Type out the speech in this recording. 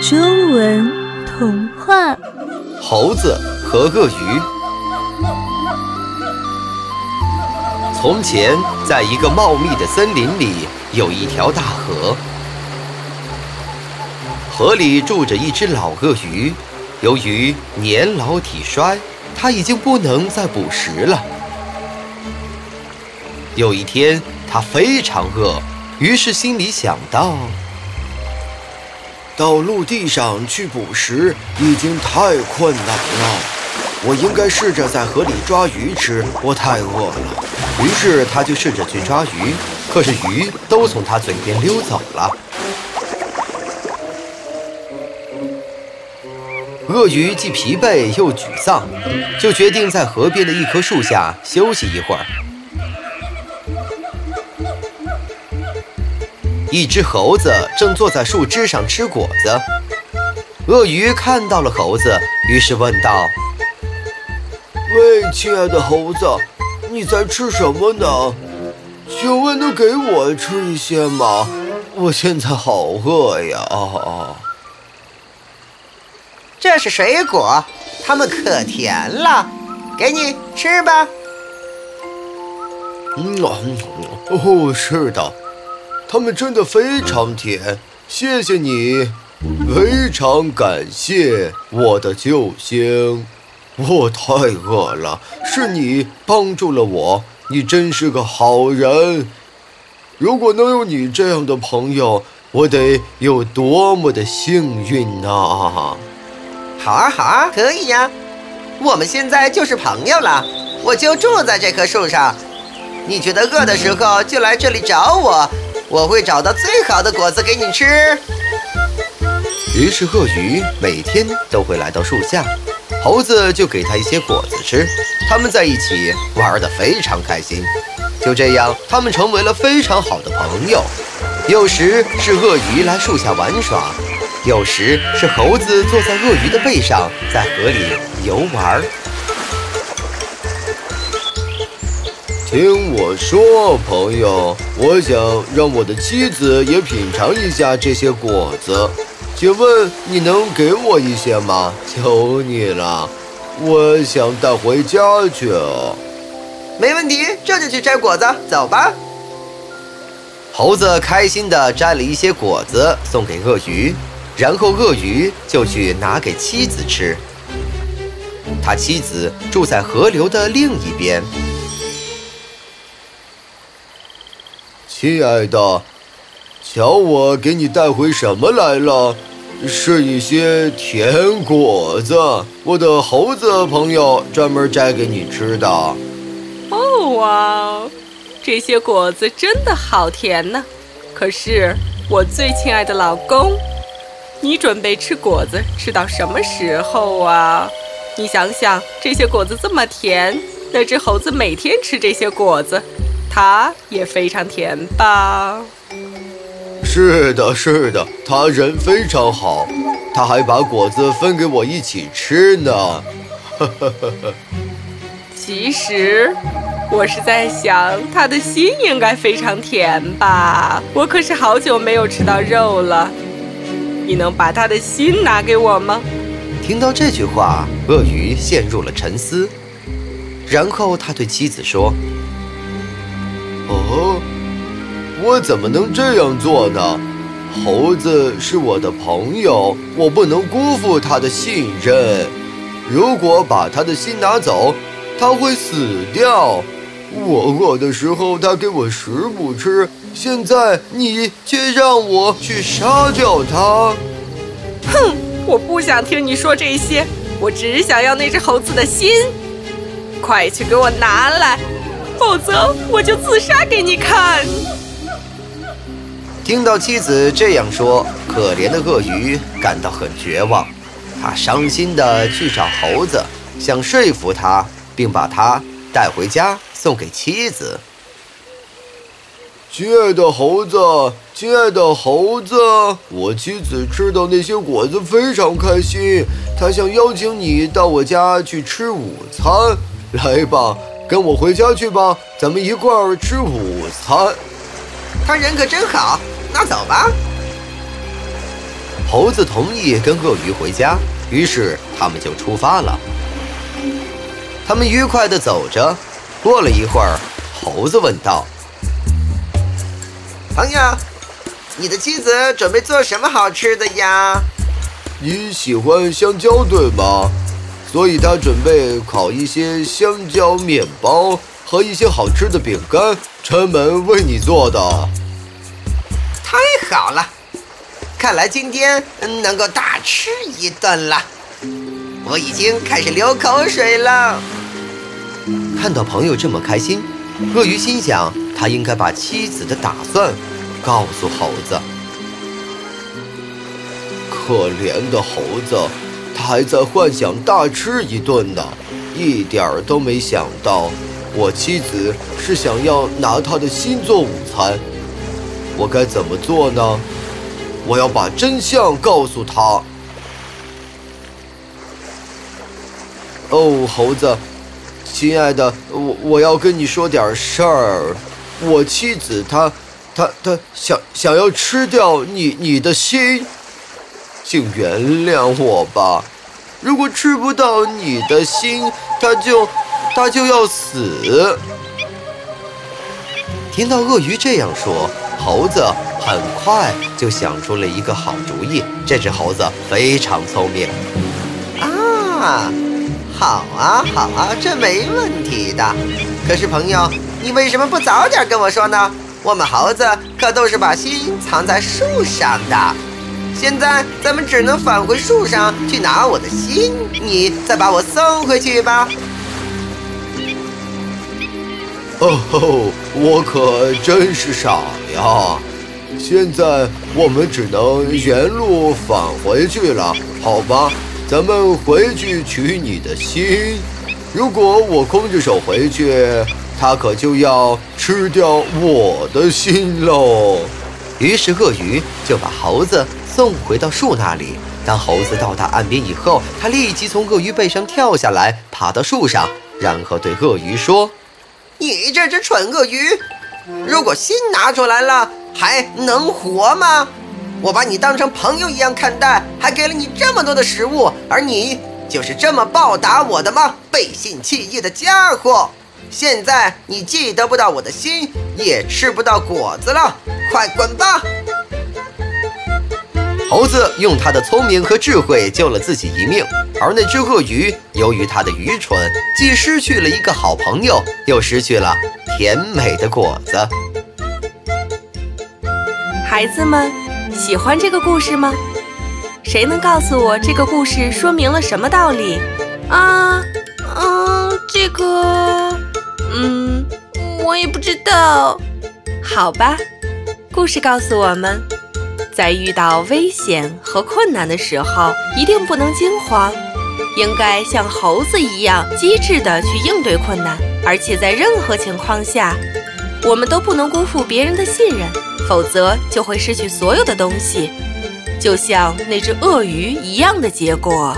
中文童话：猴子和鳄鱼。从前，在一个茂密的森林里，有一条大河。河里住着一只老鳄鱼，由于年老体衰，它已经不能再捕食了。有一天，它非常饿，于是心里想到。到陆地上去捕食已经太困难了，我应该试着在河里抓鱼吃。我太饿了，于是他就试着去抓鱼，可是鱼都从他嘴边溜走了。鳄鱼既疲惫又沮丧，就决定在河边的一棵树下休息一会儿。一只猴子正坐在树枝上吃果子，鳄鱼看到了猴子，于是问道：“喂，亲爱的猴子，你在吃什么呢？请问能给我吃一些吗？我现在好饿呀！”这是水果，它们可甜了，给你吃吧。嗯哦，是的。它们真的非常甜，谢谢你，非常感谢我的救星。我太饿了，是你帮助了我，你真是个好人。如果能有你这样的朋友，我得有多么的幸运呐！好啊，好啊，可以呀。我们现在就是朋友了，我就住在这棵树上。你觉得饿的时候就来这里找我。我会找到最好的果子给你吃。于是鳄鱼每天都会来到树下，猴子就给它一些果子吃。他们在一起玩得非常开心。就这样，他们成为了非常好的朋友。有时是鳄鱼来树下玩耍，有时是猴子坐在鳄鱼的背上，在河里游玩。听我说，朋友，我想让我的妻子也品尝一下这些果子，请问你能给我一些吗？求你了，我想带回家去。没问题，这就去摘果子，走吧。猴子开心地摘了一些果子送给鳄鱼，然后鳄鱼就去拿给妻子吃。他妻子住在河流的另一边。亲爱的，瞧我给你带回什么来了？是一些甜果子，我的猴子朋友专门摘给你吃的。哦哇，这些果子真的好甜呢！可是我最亲爱的老公，你准备吃果子吃到什么时候啊？你想想，这些果子这么甜，那只猴子每天吃这些果子。它也非常甜吧？是的，是的，他人非常好，他还把果子分给我一起吃呢。呵呵呵呵。其实，我是在想，他的心应该非常甜吧？我可是好久没有吃到肉了。你能把他的心拿给我吗？听到这句话，鳄鱼陷入了沉思，然后他对妻子说。哦，我怎么能这样做呢？猴子是我的朋友，我不能辜负他的信任。如果把他的心拿走，他会死掉。我饿的时候，他给我食物吃，现在你却让我去杀掉他。哼，我不想听你说这些，我只想要那只猴子的心，快去给我拿来！否则我就自杀给你看。听到妻子这样说，可怜的鳄鱼感到很绝望。他伤心地去找猴子，想说服他，并把他带回家送给妻子。亲爱的猴子，亲爱的猴子，我妻子吃到那些果子非常开心，她想邀请你到我家去吃午餐。来吧。跟我回家去吧，咱们一块儿吃午餐。他人可真好，那走吧。猴子同意跟鳄鱼回家，于是他们就出发了。他们愉快地走着，过了一会儿，猴子问道：“朋友，你的妻子准备做什么好吃的呀？”你喜欢香蕉对吗？所以他准备烤一些香蕉面包和一些好吃的饼干，专门为你做的。太好了，看来今天能够大吃一顿了。我已经开始流口水了。看到朋友这么开心，鳄鱼心想，他应该把妻子的打算告诉猴子。可怜的猴子，他还在幻想大吃一顿呢，一点儿都没想到我妻子是想要拿他的心做午餐。我该怎么做呢？我要把真相告诉他。哦，猴子，亲爱的，我我要跟你说点事儿。我妻子她，她她想想要吃掉你你的心，请原谅我吧。如果吃不到你的心，它就它就要死。听到鳄鱼这样说，猴子很快就想出了一个好主意。这只猴子非常聪明啊。好啊，好啊，这没问题的。可是朋友，你为什么不早点跟我说呢？我们猴子可都是把心藏在树上的。现在咱们只能返回树上去拿我的心，你再把我送回去吧。哦吼，我可真是傻呀！现在我们只能原路返回去了，好吧？咱们回去取你的心。如果我空着手回去，他可就要吃掉我的心喽。于是鳄鱼就把猴子送回到树那里。当猴子到达岸边以后，他立即从鳄鱼背上跳下来，爬到树上，然后对鳄鱼说：“你这只蠢鳄鱼，如果心拿出来了，还能活吗？”我把你当成朋友一样看待，还给了你这么多的食物，而你就是这么报答我的吗？背信弃义的家伙！现在你既得不到我的心，也吃不到果子了，快滚吧！猴子用他的聪明和智慧救了自己一命，而那只鳄鱼由于他的愚蠢，既失去了一个好朋友，又失去了甜美的果子。孩子们。喜欢这个故事吗？谁能告诉我这个故事说明了什么道理？啊，嗯，这个，嗯，我也不知道。好吧，故事告诉我们，在遇到危险和困难的时候，一定不能惊慌，应该像猴子一样机智地去应对困难，而且在任何情况下，我们都不能辜负别人的信任。否则就会失去所有的东西，就像那只鳄鱼一样的结果。